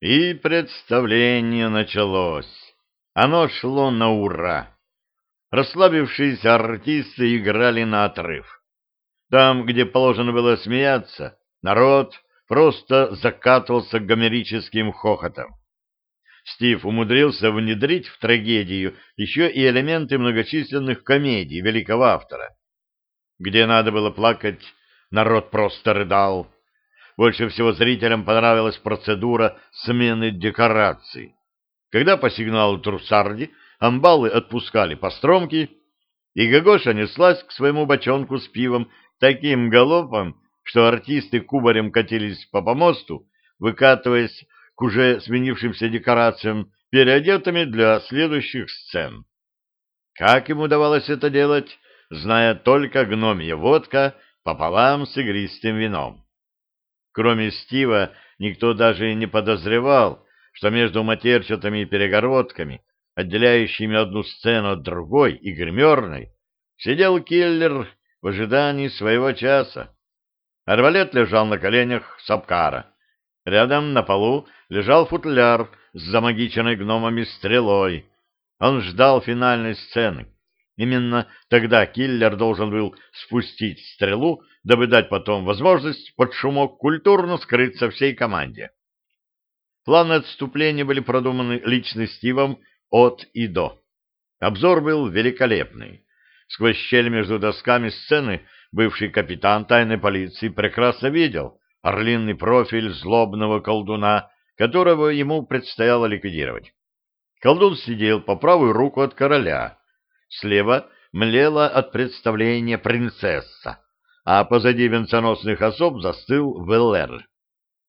И представление началось. Оно шло на ура. Расслабившиеся артисты играли на отрыв. Там, где положено было смеяться, народ просто закатывался гомерическим хохотом. Стив умудрился внедрить в трагедию еще и элементы многочисленных комедий великого автора. Где надо было плакать, народ просто рыдал. Больше всего зрителям понравилась процедура смены декораций. Когда по сигналу Трусарди амбалы отпускали постромки, и Гагоша неслась к своему бочонку с пивом таким галопом, что артисты кубарем катились по помосту, выкатываясь к уже сменившимся декорациям, переодетыми для следующих сцен. Как им удавалось это делать, зная только гномья водка пополам с игристым вином. Кроме Стива, никто даже не подозревал, что между матерчатыми перегородками, отделяющими одну сцену от другой и гримерной, сидел киллер в ожидании своего часа. Арбалет лежал на коленях Сапкара. Рядом на полу лежал футляр с замагиченной гномами стрелой. Он ждал финальной сцены. Именно тогда киллер должен был спустить стрелу, дабы дать потом возможность под шумок культурно скрыться всей команде. Планы отступления были продуманы лично Стивом от и до. Обзор был великолепный. Сквозь щель между досками сцены бывший капитан тайной полиции прекрасно видел орлиный профиль злобного колдуна, которого ему предстояло ликвидировать. Колдун сидел по правую руку от короля. Слева млела от представления принцесса, а позади венценосных особ застыл Веллер.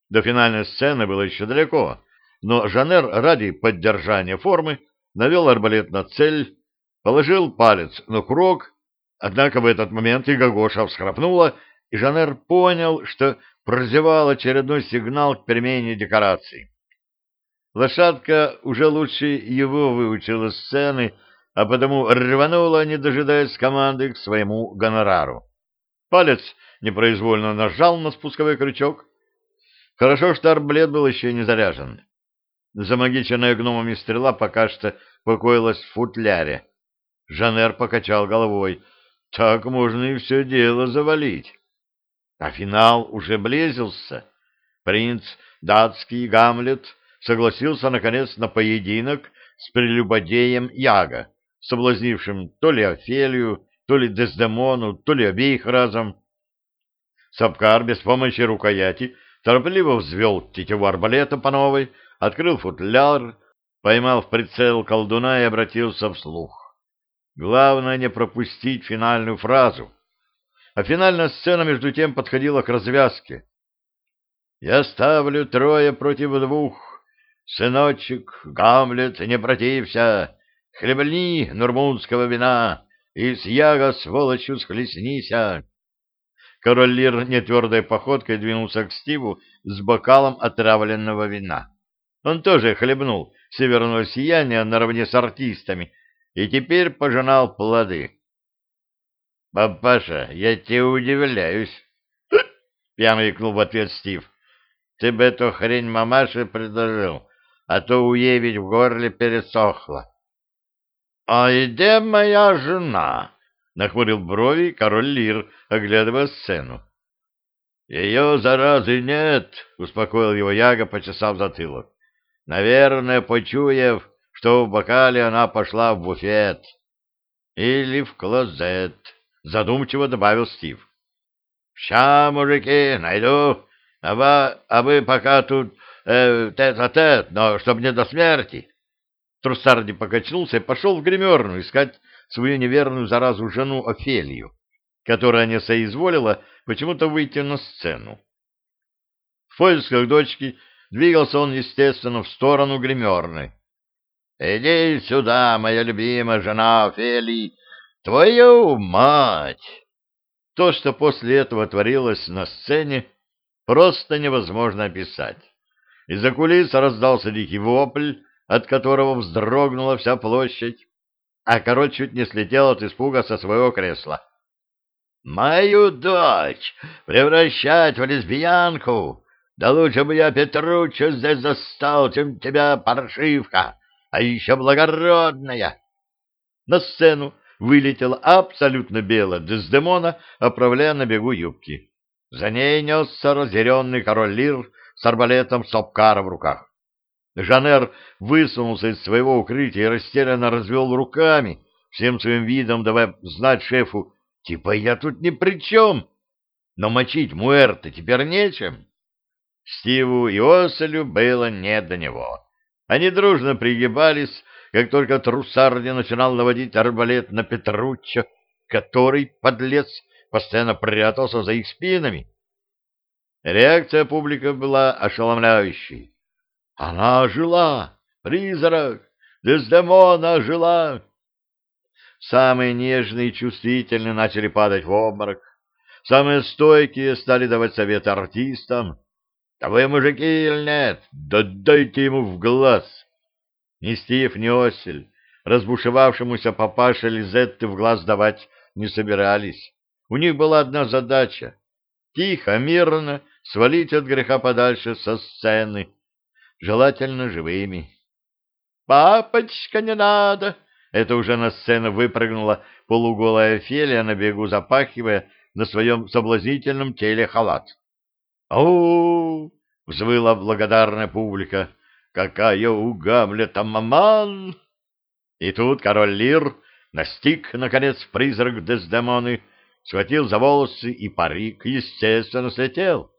До финальной сцены было еще далеко, но Жанер ради поддержания формы навел арбалет на цель, положил палец на курок, однако в этот момент и Гагоша всхрапнула, и Жанер понял, что прозевал очередной сигнал к перемене декораций. Лошадка уже лучше его выучила сцены, а потому рванула, не дожидаясь команды, к своему гонорару. Палец непроизвольно нажал на спусковой крючок, Хорошо, что арблет был еще не заряжен. Замагиченная гномами стрела пока что покоилась в футляре. Жанер покачал головой. Так можно и все дело завалить. А финал уже близился. Принц датский Гамлет согласился, наконец, на поединок с прелюбодеем Яга, соблазнившим то ли Офелию, то ли Дездемону, то ли обеих разом. Сапкар без помощи рукояти торопливо взвел тетиву арбалета по новой, открыл футляр, поймал в прицел колдуна и обратился вслух. Главное не пропустить финальную фразу. А финальная сцена между тем подходила к развязке. «Я ставлю трое против двух. Сыночек, Гамлет, не протився. Хлебни нурмунского вина и с яга сволочью схлестнися. Король Лир нетвердой походкой двинулся к Стиву с бокалом отравленного вина. Он тоже хлебнул северного сияния наравне с артистами и теперь пожинал плоды. — Папаша, я тебе удивляюсь, — пьяно икнул ответ Стив. — Ты бы эту хрень мамаше предложил, а то у ей ведь в горле пересохло. — А где моя жена? — нахмурил брови король Лир, оглядывая сцену. — Ее заразы нет, — успокоил его Яга, почесав затылок. — Наверное, почуяв, что в бокале она пошла в буфет. — Или в клозет, — задумчиво добавил Стив. — Ща, мужики, найду, а вы, а вы пока тут э, тет-а-тет, но чтоб не до смерти. Труссарди покачнулся и пошел в гримерную искать свою неверную заразу жену Офелию, которая не соизволила почему-то выйти на сцену. В поисках дочки двигался он, естественно, в сторону гримерной. «Иди сюда, моя любимая жена Офелии! Твою мать!» То, что после этого творилось на сцене, просто невозможно описать. Из-за кулис раздался дикий вопль, от которого вздрогнула вся площадь а король чуть не слетел от испуга со своего кресла. «Мою дочь превращать в лесбиянку! Да лучше бы я Петруча здесь застал, чем тебя, паршивка, а еще благородная. На сцену вылетела абсолютно белая Дездемона, оправляя на бегу юбки. За ней несся разъяренный король Лир с арбалетом Сапкара в руках. Жанер высунулся из своего укрытия и растерянно развел руками, всем своим видом давая знать шефу, типа я тут ни при чем, но мочить Муэрта теперь нечем. Стиву и Оселю было не до него. Они дружно пригибались, как только Труссарди начинал наводить арбалет на Петруччо, который, подлец, постоянно прятался за их спинами. Реакция публики была ошеломляющей. Она жила! Призрак! Дездемона жила! Самые нежные и чувствительные начали падать в обморок. Самые стойкие стали давать советы артистам. «Да вы мужики или нет? Да дайте ему в глаз!» Ни Стив, ни Осель, разбушевавшемуся папаше Лизетты в глаз давать не собирались. У них была одна задача — тихо, мирно свалить от греха подальше со сцены, желательно живыми. «Папочка, не надо!» Это уже на сцену выпрыгнула полуголая Фелия на бегу, запахивая на своем соблазнительном теле халат. «Ау!» — взвыла благодарная публика. «Какая у Гамлета маман!» И тут король Лир настиг, наконец, призрак Дездемоны, схватил за волосы, и парик, естественно, слетел.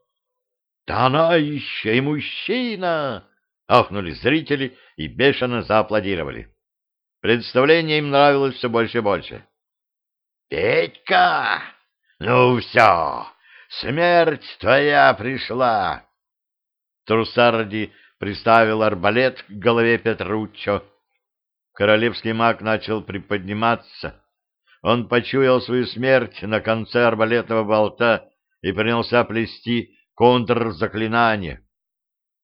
«Да она еще и мужчина!» — ахнули зрители и бешено зааплодировали. Представление им нравилось все больше и больше. «Петька! Ну все, смерть твоя пришла!» Трусарди приставил арбалет к голове Петруччо. Королевский маг начал приподниматься. Он почуял свою смерть на конце арбалетного болта и принялся плести контрзаклинание.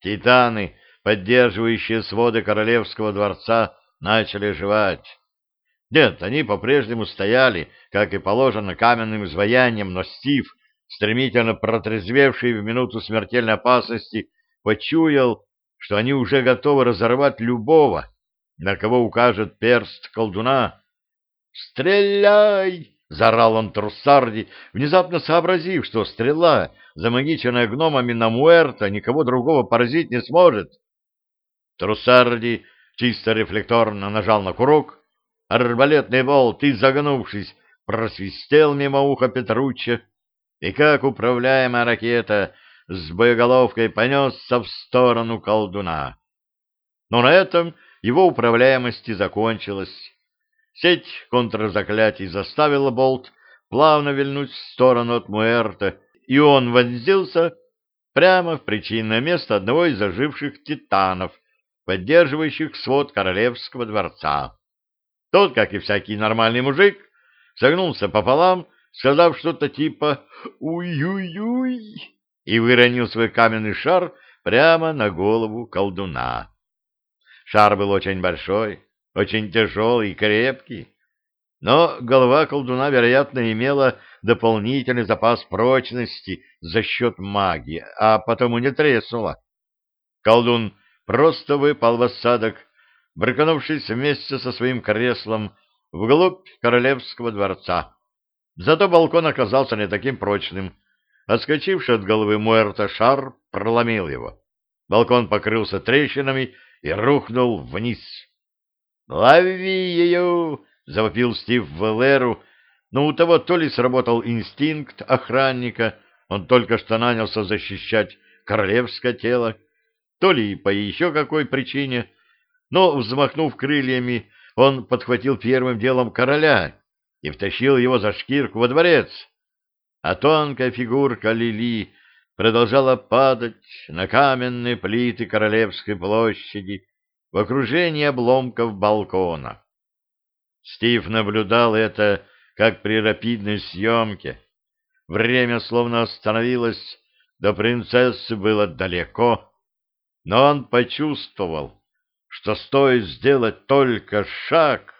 Титаны, поддерживающие своды королевского дворца, начали жевать. Нет, они по-прежнему стояли, как и положено, каменным изваянием, но Стив, стремительно протрезвевший в минуту смертельной опасности, почуял, что они уже готовы разорвать любого, на кого укажет перст колдуна. «Стреляй!» — заорал он Труссарди, внезапно сообразив, что стрела, замагиченная гномами на Муэрта, никого другого поразить не сможет. Труссарди чисто рефлекторно нажал на курок, арбалетный болт, изогнувшись, просвистел мимо уха Петручча, и как управляемая ракета с боеголовкой понесся в сторону колдуна. Но на этом его управляемость и закончилась. Сеть контрзаклятий заставила болт плавно вильнуть в сторону от Муэрта, и он вонзился прямо в причинное место одного из оживших титанов — поддерживающих свод королевского дворца. Тот, как и всякий нормальный мужик, согнулся пополам, сказав что-то типа «Уй-уй-уй» и выронил свой каменный шар прямо на голову колдуна. Шар был очень большой, очень тяжелый и крепкий, но голова колдуна, вероятно, имела дополнительный запас прочности за счет магии, а потому не треснула. Колдун просто выпал в осадок, брыкнувшись вместе со своим креслом вглубь королевского дворца. Зато балкон оказался не таким прочным. Отскочивший от головы Муэрта шар проломил его. Балкон покрылся трещинами и рухнул вниз. «Лови ее!» — завопил Стив Велеру, но у того то ли сработал инстинкт охранника, он только что нанялся защищать королевское тело, то ли по еще какой причине, но, взмахнув крыльями, он подхватил первым делом короля и втащил его за шкирку во дворец, а тонкая фигурка Лили продолжала падать на каменные плиты Королевской площади в окружении обломков балкона. Стив наблюдал это, как при рапидной съемке. Время словно остановилось, до принцессы было далеко, но он почувствовал, что стоит сделать только шаг,